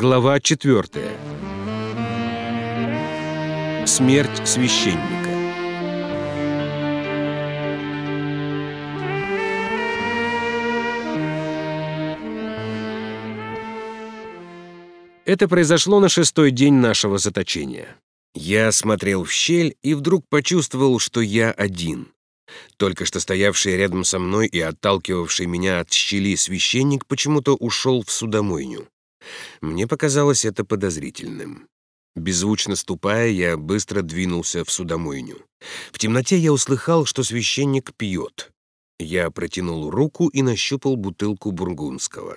Глава 4. Смерть священника. Это произошло на шестой день нашего заточения. Я смотрел в щель и вдруг почувствовал, что я один. Только что стоявший рядом со мной и отталкивавший меня от щели священник почему-то ушел в судомойню. Мне показалось это подозрительным. Беззвучно ступая, я быстро двинулся в судомойню. В темноте я услыхал, что священник пьет. Я протянул руку и нащупал бутылку бургундского.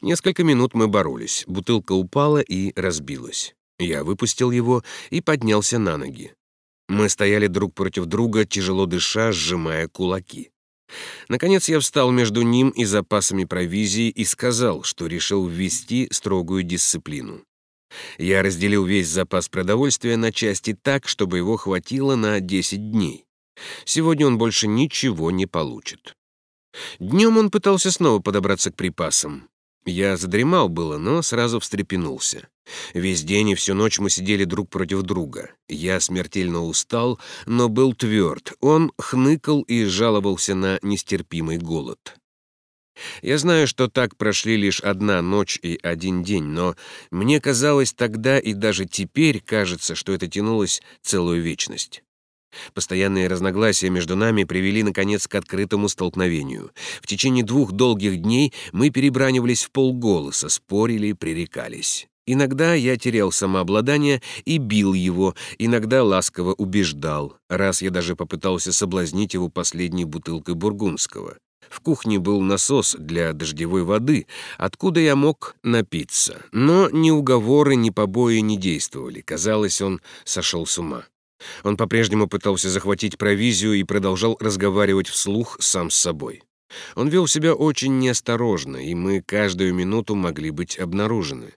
Несколько минут мы боролись. Бутылка упала и разбилась. Я выпустил его и поднялся на ноги. Мы стояли друг против друга, тяжело дыша, сжимая кулаки. Наконец я встал между ним и запасами провизии и сказал, что решил ввести строгую дисциплину. Я разделил весь запас продовольствия на части так, чтобы его хватило на 10 дней. Сегодня он больше ничего не получит. Днем он пытался снова подобраться к припасам. Я задремал было, но сразу встрепенулся. Весь день и всю ночь мы сидели друг против друга. Я смертельно устал, но был тверд. Он хныкал и жаловался на нестерпимый голод. Я знаю, что так прошли лишь одна ночь и один день, но мне казалось тогда и даже теперь кажется, что это тянулось целую вечность. Постоянные разногласия между нами привели, наконец, к открытому столкновению. В течение двух долгих дней мы перебранивались в полголоса, спорили, пререкались. Иногда я терял самообладание и бил его, иногда ласково убеждал. Раз я даже попытался соблазнить его последней бутылкой бургундского. В кухне был насос для дождевой воды, откуда я мог напиться. Но ни уговоры, ни побои не действовали. Казалось, он сошел с ума. Он по-прежнему пытался захватить провизию и продолжал разговаривать вслух сам с собой. Он вел себя очень неосторожно, и мы каждую минуту могли быть обнаружены.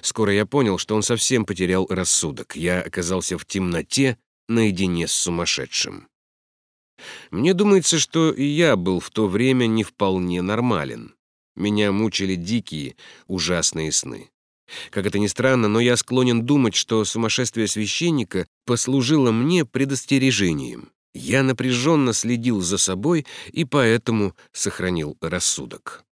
Скоро я понял, что он совсем потерял рассудок. Я оказался в темноте наедине с сумасшедшим. Мне думается, что и я был в то время не вполне нормален. Меня мучили дикие, ужасные сны. Как это ни странно, но я склонен думать, что сумасшествие священника послужило мне предостережением. Я напряженно следил за собой и поэтому сохранил рассудок.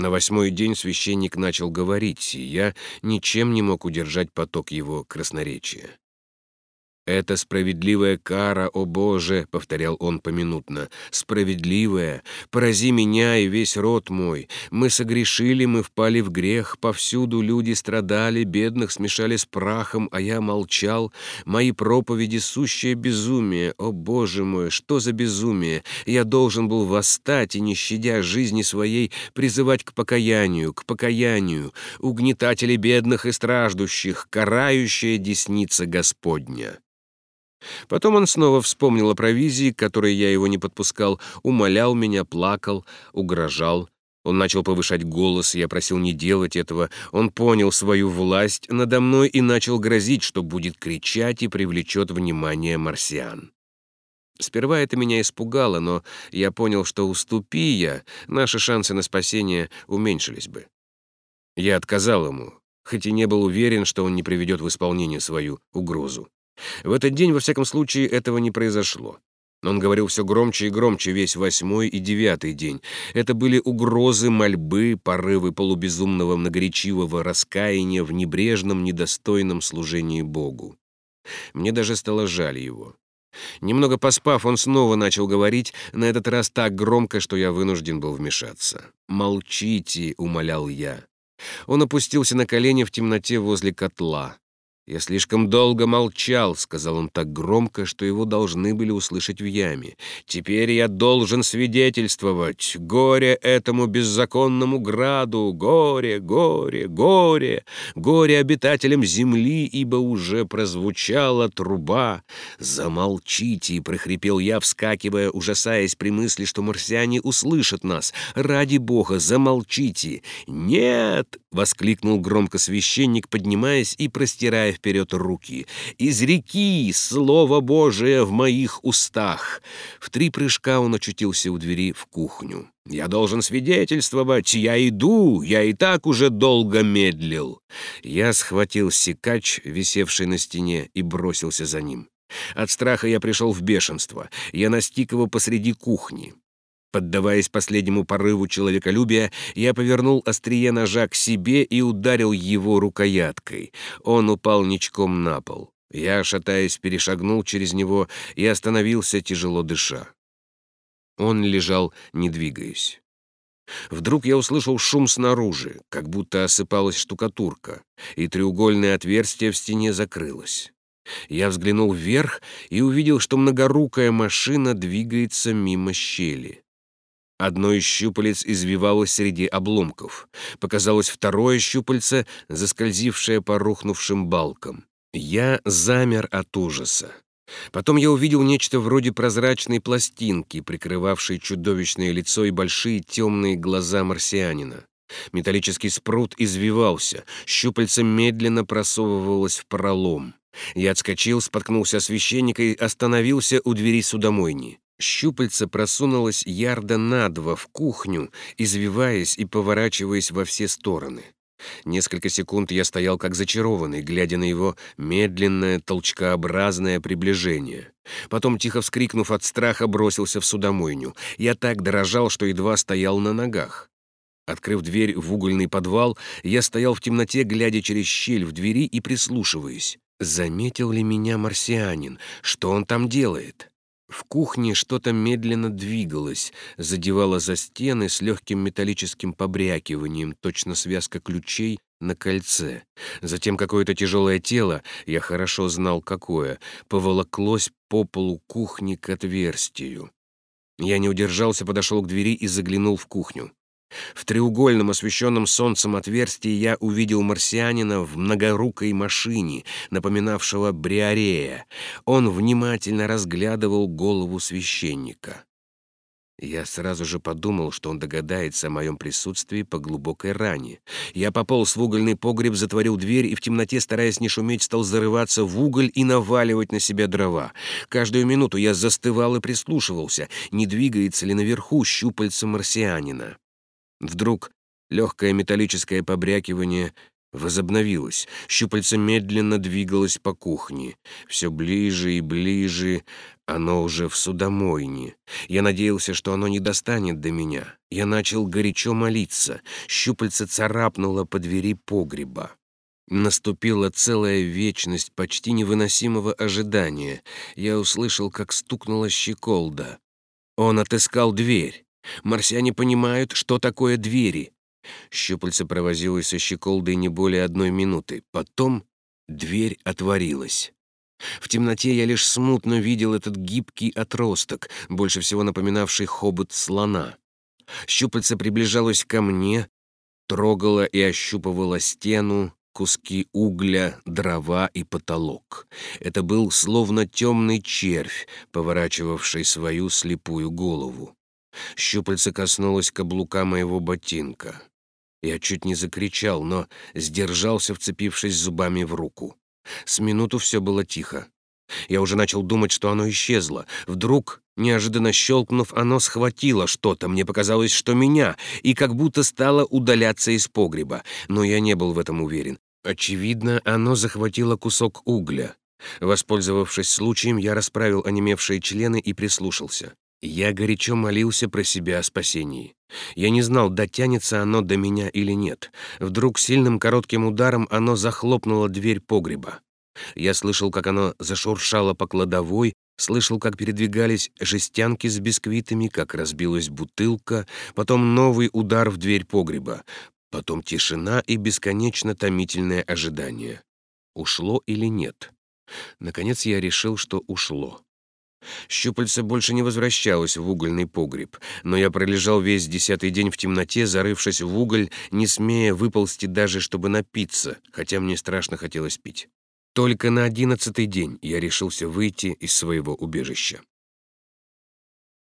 На восьмой день священник начал говорить, и я ничем не мог удержать поток его красноречия. «Это справедливая кара, о Боже!» — повторял он поминутно. «Справедливая! Порази меня и весь род мой! Мы согрешили, мы впали в грех, повсюду люди страдали, бедных смешали с прахом, а я молчал. Мои проповеди — сущее безумие! О Боже мой, что за безумие! Я должен был восстать и, не щадя жизни своей, призывать к покаянию, к покаянию, угнетатели бедных и страждущих, карающая десница Господня!» Потом он снова вспомнил о провизии, к которой я его не подпускал, умолял меня, плакал, угрожал. Он начал повышать голос, я просил не делать этого. Он понял свою власть надо мной и начал грозить, что будет кричать и привлечет внимание марсиан. Сперва это меня испугало, но я понял, что уступи я, наши шансы на спасение уменьшились бы. Я отказал ему, хоть и не был уверен, что он не приведет в исполнение свою угрозу. В этот день, во всяком случае, этого не произошло. Он говорил все громче и громче весь восьмой и девятый день. Это были угрозы, мольбы, порывы полубезумного многоречивого раскаяния в небрежном, недостойном служении Богу. Мне даже стало жаль его. Немного поспав, он снова начал говорить, на этот раз так громко, что я вынужден был вмешаться. «Молчите», — умолял я. Он опустился на колени в темноте возле котла. «Я слишком долго молчал», — сказал он так громко, что его должны были услышать в яме. «Теперь я должен свидетельствовать. Горе этому беззаконному граду! Горе, горе, горе! Горе обитателям земли, ибо уже прозвучала труба!» «Замолчите!» — прохрипел я, вскакивая, ужасаясь при мысли, что марсиане услышат нас. «Ради бога, замолчите!» «Нет!» — воскликнул громко священник, поднимаясь и простирая вперед руки. «Из реки! Слово Божие в моих устах!» В три прыжка он очутился у двери в кухню. «Я должен свидетельствовать! Я иду! Я и так уже долго медлил!» Я схватил секач, висевший на стене, и бросился за ним. От страха я пришел в бешенство. Я настиг его посреди кухни. Поддаваясь последнему порыву человеколюбия, я повернул острие ножа к себе и ударил его рукояткой. Он упал ничком на пол. Я, шатаясь, перешагнул через него и остановился, тяжело дыша. Он лежал, не двигаясь. Вдруг я услышал шум снаружи, как будто осыпалась штукатурка, и треугольное отверстие в стене закрылось. Я взглянул вверх и увидел, что многорукая машина двигается мимо щели. Одно из щупалец извивалось среди обломков. Показалось второе щупальце, заскользившее по рухнувшим балкам. Я замер от ужаса. Потом я увидел нечто вроде прозрачной пластинки, прикрывавшей чудовищное лицо и большие темные глаза марсианина. Металлический спрут извивался, щупальце медленно просовывалось в пролом. Я отскочил, споткнулся о священника и остановился у двери судомойни. Щупальце просунулось ярда на в кухню, извиваясь и поворачиваясь во все стороны. Несколько секунд я стоял как зачарованный, глядя на его медленное, толчкообразное приближение. Потом, тихо вскрикнув от страха, бросился в судомойню. Я так дрожал, что едва стоял на ногах. Открыв дверь в угольный подвал, я стоял в темноте, глядя через щель в двери и прислушиваясь. Заметил ли меня марсианин? Что он там делает? В кухне что-то медленно двигалось, задевало за стены с легким металлическим побрякиванием, точно связка ключей на кольце. Затем какое-то тяжелое тело, я хорошо знал какое, поволоклось по полу кухни к отверстию. Я не удержался, подошел к двери и заглянул в кухню. В треугольном освещенном солнцем отверстии я увидел марсианина в многорукой машине, напоминавшего бриарея. Он внимательно разглядывал голову священника. Я сразу же подумал, что он догадается о моем присутствии по глубокой ране. Я пополз в угольный погреб, затворил дверь и в темноте, стараясь не шуметь, стал зарываться в уголь и наваливать на себя дрова. Каждую минуту я застывал и прислушивался, не двигается ли наверху щупальца марсианина. Вдруг легкое металлическое побрякивание возобновилось. Щупальце медленно двигалось по кухне. Все ближе и ближе оно уже в судомойне. Я надеялся, что оно не достанет до меня. Я начал горячо молиться. Щупальце царапнуло по двери погреба. Наступила целая вечность почти невыносимого ожидания. Я услышал, как стукнула щеколда. Он отыскал дверь. Марсиане понимают, что такое двери. Щупальце провозилось со щеколдой не более одной минуты. Потом дверь отворилась. В темноте я лишь смутно видел этот гибкий отросток, больше всего напоминавший хобот слона. Щупальце приближалось ко мне, трогало и ощупывало стену, куски угля, дрова и потолок. Это был словно темный червь, поворачивавший свою слепую голову. Щупальце коснулось каблука моего ботинка. Я чуть не закричал, но сдержался, вцепившись зубами в руку. С минуту все было тихо. Я уже начал думать, что оно исчезло. Вдруг, неожиданно щелкнув, оно схватило что-то, мне показалось, что меня, и как будто стало удаляться из погреба. Но я не был в этом уверен. Очевидно, оно захватило кусок угля. Воспользовавшись случаем, я расправил онемевшие члены и прислушался. Я горячо молился про себя о спасении. Я не знал, дотянется оно до меня или нет. Вдруг сильным коротким ударом оно захлопнуло дверь погреба. Я слышал, как оно зашуршало по кладовой, слышал, как передвигались жестянки с бисквитами, как разбилась бутылка, потом новый удар в дверь погреба, потом тишина и бесконечно томительное ожидание. Ушло или нет? Наконец я решил, что ушло. Щупальце больше не возвращалось в угольный погреб, но я пролежал весь десятый день в темноте, зарывшись в уголь, не смея выползти даже, чтобы напиться, хотя мне страшно хотелось пить. Только на одиннадцатый день я решился выйти из своего убежища.